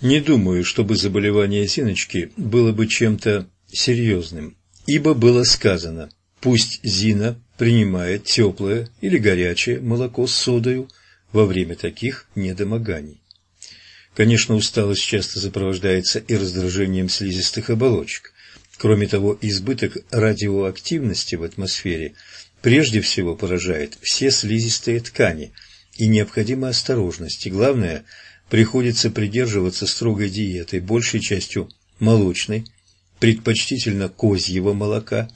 Не думаю, чтобы заболевание Зиночки было бы чем-то серьезным, ибо было сказано, пусть Зина принимает теплое или горячее молоко с содою во время таких недомоганий. Конечно, усталость часто сопровождается и раздражением слизистых оболочек. Кроме того, избыток радиоактивности в атмосфере прежде всего поражает все слизистые ткани, и необходима осторожность, и главное, приходится придерживаться строгой диеты, большей частью молочной, предпочтительно козьего молока,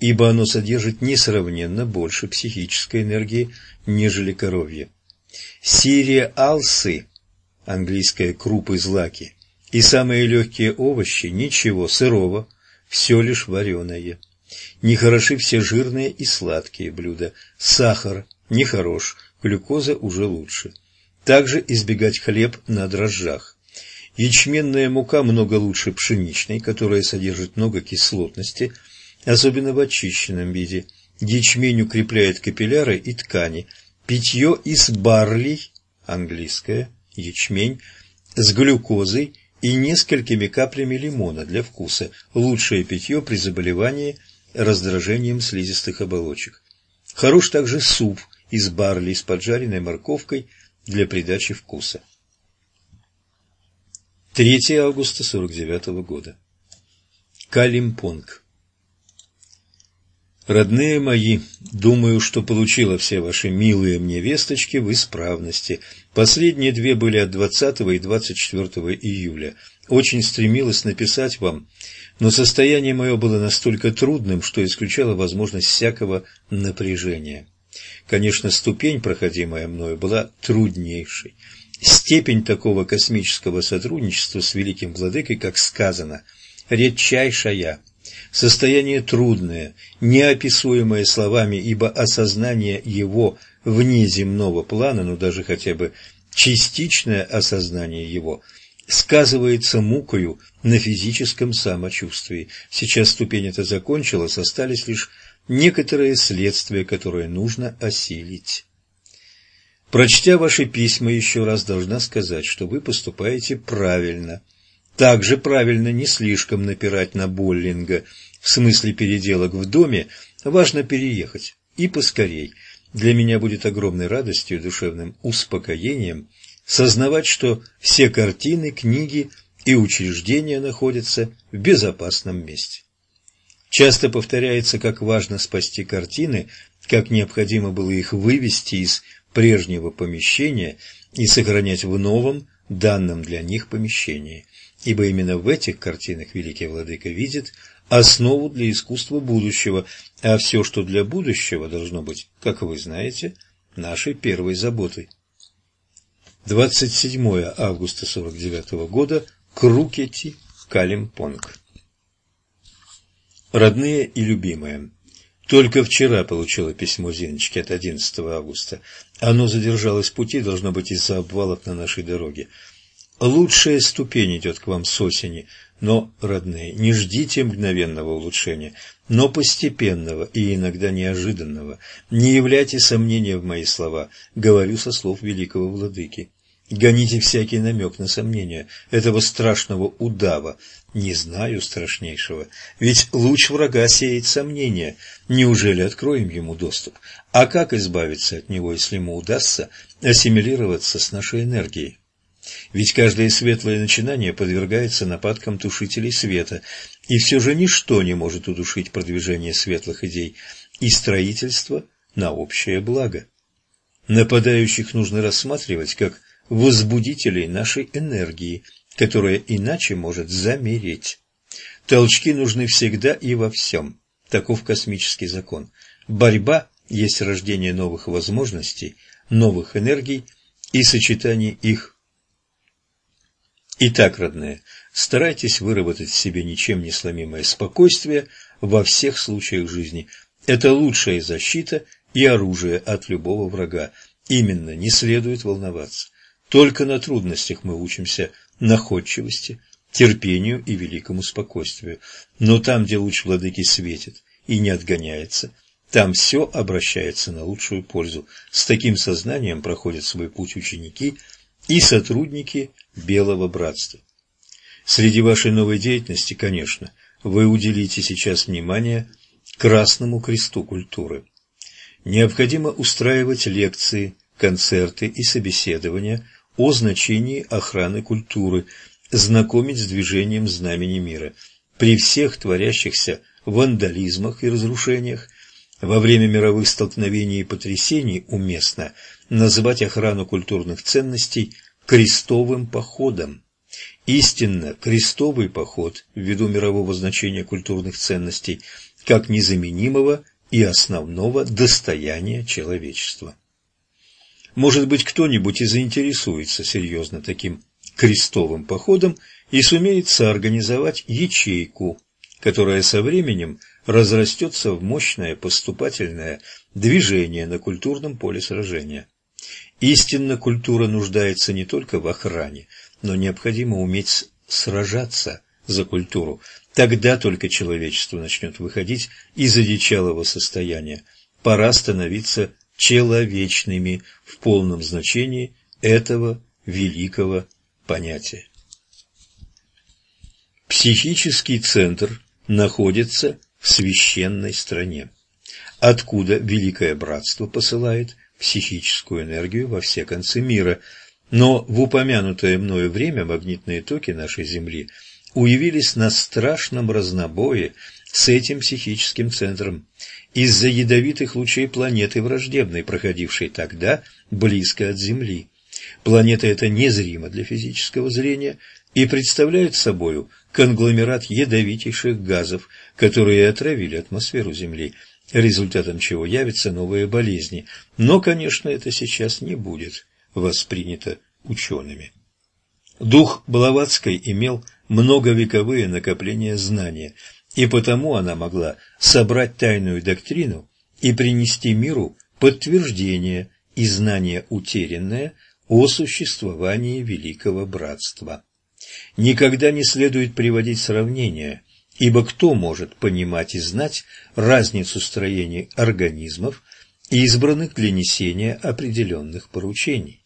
ибо оно содержит несравненно больше психической энергии, нежели коровье. Сириалсы, английское крупы злаки, и самые легкие овощи – ничего сырого, все лишь вареное. Нехороши все жирные и сладкие блюда. Сахар нехорош, глюкоза уже лучше. Также избегать хлеб на дрожжах. Ячменная мука много лучше пшеничной, которая содержит много кислотности, особенно в очищенном виде. Ячмень укрепляет капилляры и ткани. Питье из барлей, английское, ячмень, с глюкозой и несколькими каплями лимона для вкуса. Лучшее питье при заболевании раздражением слизистых оболочек. Хорош также суп из барли с поджаренной морковкой для придачи вкуса. 3 августа 49 года. Калимпонг. Родные мои, думаю, что получила все ваши милые мне весточки в исправности. Последние две были от 20 и 24 июля. Очень стремилась написать вам, но состояние мое было настолько трудным, что исключало возможность всякого напряжения. Конечно, ступень, проходимая мною, была труднейшей. Степень такого космического сотрудничества с великим владыкой, как сказано, редчайшая – Состояние трудное, неописуемое словами, ибо осознание его вне земного плана, но даже хотя бы частичное осознание его, сказывается мукою на физическом самочувствии. Сейчас ступень эта закончилась, остались лишь некоторые следствия, которые нужно осилить. Прочтя ваши письма еще раз должна сказать, что вы поступаете правильно – также правильно не слишком напирать на Боллинга. В смысле переделок в доме важно переехать. И поскорей. Для меня будет огромной радостью и душевным успокоением сознавать, что все картины, книги и учреждения находятся в безопасном месте. Часто повторяется, как важно спасти картины, как необходимо было их вывести из прежнего помещения и сохранять в новом, данном для них помещении ибо именно в этих картинах великий владыка видит основу для искусства будущего, а все, что для будущего, должно быть, как вы знаете, нашей первой заботой. 27 августа 49 года. Крукети, Калимпонг. Родные и любимые, только вчера получила письмо Зиночки от 11 августа. Оно задержалось в пути, должно быть, из-за обвалов на нашей дороге. Лучшая ступень идет к вам с осени, но, родные, не ждите мгновенного улучшения, но постепенного и иногда неожиданного. Не являйте сомнения в мои слова, говорю со слов великого владыки. Гоните всякий намек на сомнение этого страшного удава. Не знаю страшнейшего, ведь луч врага сеет сомнения. Неужели откроем ему доступ? А как избавиться от него, если ему удастся ассимилироваться с нашей энергией? Ведь каждое светлое начинание подвергается нападкам тушителей света, и все же ничто не может удушить продвижение светлых идей и строительство на общее благо. Нападающих нужно рассматривать как возбудителей нашей энергии, которая иначе может замереть. Толчки нужны всегда и во всем. Таков космический закон. Борьба есть рождение новых возможностей, новых энергий и сочетание их Итак, родные, старайтесь выработать в себе ничем не сломимое спокойствие во всех случаях жизни. Это лучшая защита и оружие от любого врага. Именно не следует волноваться. Только на трудностях мы учимся находчивости, терпению и великому спокойствию. Но там, где луч владыки светит и не отгоняется, там все обращается на лучшую пользу. С таким сознанием проходят свой путь ученики и сотрудники белого братства. Среди вашей новой деятельности, конечно, вы уделите сейчас внимание Красному кресту культуры. Необходимо устраивать лекции, концерты и собеседования о значении охраны культуры, знакомить с движением знамени мира. При всех творящихся вандализмах и разрушениях во время мировых столкновений и потрясений уместно называть охрану культурных ценностей крестовым походом. Истинно, крестовый поход, ввиду мирового значения культурных ценностей, как незаменимого и основного достояния человечества. Может быть, кто-нибудь и заинтересуется серьезно таким крестовым походом и сумеет соорганизовать ячейку, которая со временем разрастется в мощное поступательное движение на культурном поле сражения. Истинно культура нуждается не только в охране, но необходимо уметь сражаться за культуру. Тогда только человечество начнет выходить из одичалого состояния. Пора становиться человечными в полном значении этого великого понятия. Психический центр находится в священной стране, откуда Великое Братство посылает психическую энергию во все концы мира. Но в упомянутое мною время магнитные токи нашей Земли уявились на страшном разнобое с этим психическим центром из-за ядовитых лучей планеты враждебной, проходившей тогда близко от Земли. Планета эта незрима для физического зрения и представляет собою конгломерат ядовитейших газов, которые отравили атмосферу Земли – результатом чего явятся новые болезни. Но, конечно, это сейчас не будет воспринято учеными. Дух Блаватской имел многовековые накопления знания, и потому она могла собрать тайную доктрину и принести миру подтверждение и знание утерянное о существовании Великого Братства. Никогда не следует приводить сравнения Ибо кто может понимать и знать разницу строений организмов, избранных для несения определенных поручений?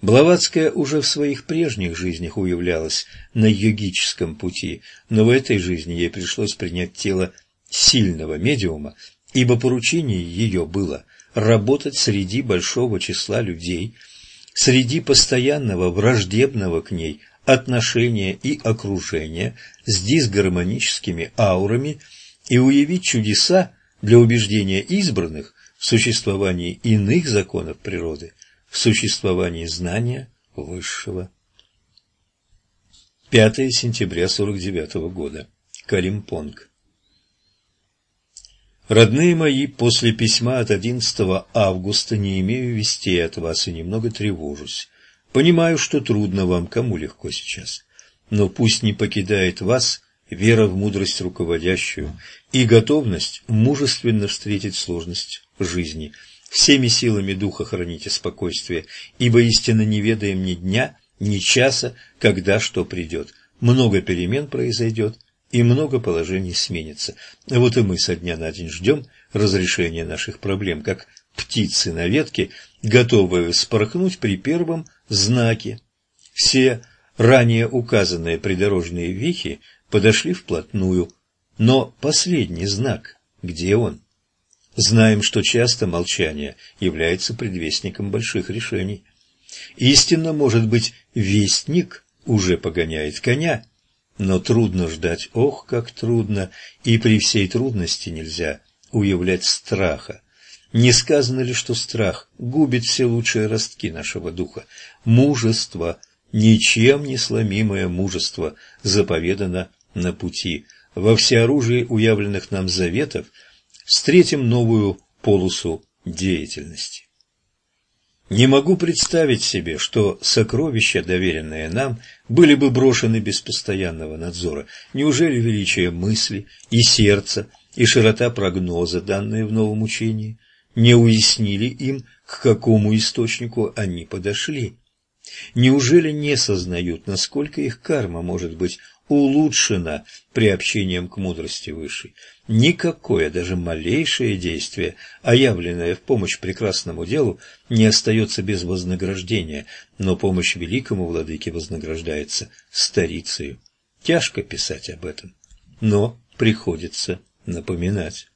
Блаватская уже в своих прежних жизнях уявлялась на йогическом пути, но в этой жизни ей пришлось принять тело сильного медиума, ибо поручение ее было работать среди большого числа людей, среди постоянного враждебного к ней отношения и окружения с дисгармоническими аурами и уявить чудеса для убеждения избранных в существовании иных законов природы, существовании знания высшего. 5 сентября 49 года. Калимпонг. Родные мои, после письма от 11 августа не имею вестей от вас и немного тревожусь. Понимаю, что трудно вам, кому легко сейчас. Но пусть не покидает вас вера в мудрость руководящую и готовность мужественно встретить сложность жизни. Всеми силами духа храните спокойствие, ибо истинно не ведаем ни дня, ни часа, когда что придет. Много перемен произойдет, и много положений сменится. Вот и мы со дня на день ждем разрешения наших проблем, как птицы на ветке, готовые вспорхнуть при первом знаке. Все ранее указанные придорожные вехи подошли вплотную, но последний знак, где он? Знаем, что часто молчание является предвестником больших решений. Истинно, может быть, вестник уже погоняет коня, но трудно ждать, ох, как трудно, и при всей трудности нельзя уявлять страха. Не сказано ли, что страх губит все лучшие ростки нашего духа? Мужество, ничем не сломимое мужество, заповедано на пути. Во всеоружии уявленных нам заветов встретим новую полосу деятельности. Не могу представить себе, что сокровища, доверенные нам, были бы брошены без постоянного надзора. Неужели величие мысли и сердца и широта прогноза, данные в новом учении, не уяснили им, к какому источнику они подошли. Неужели не сознают, насколько их карма может быть улучшена приобщением к мудрости высшей? Никакое, даже малейшее действие, оявленное в помощь прекрасному делу, не остается без вознаграждения, но помощь великому владыке вознаграждается старицею. Тяжко писать об этом, но приходится напоминать.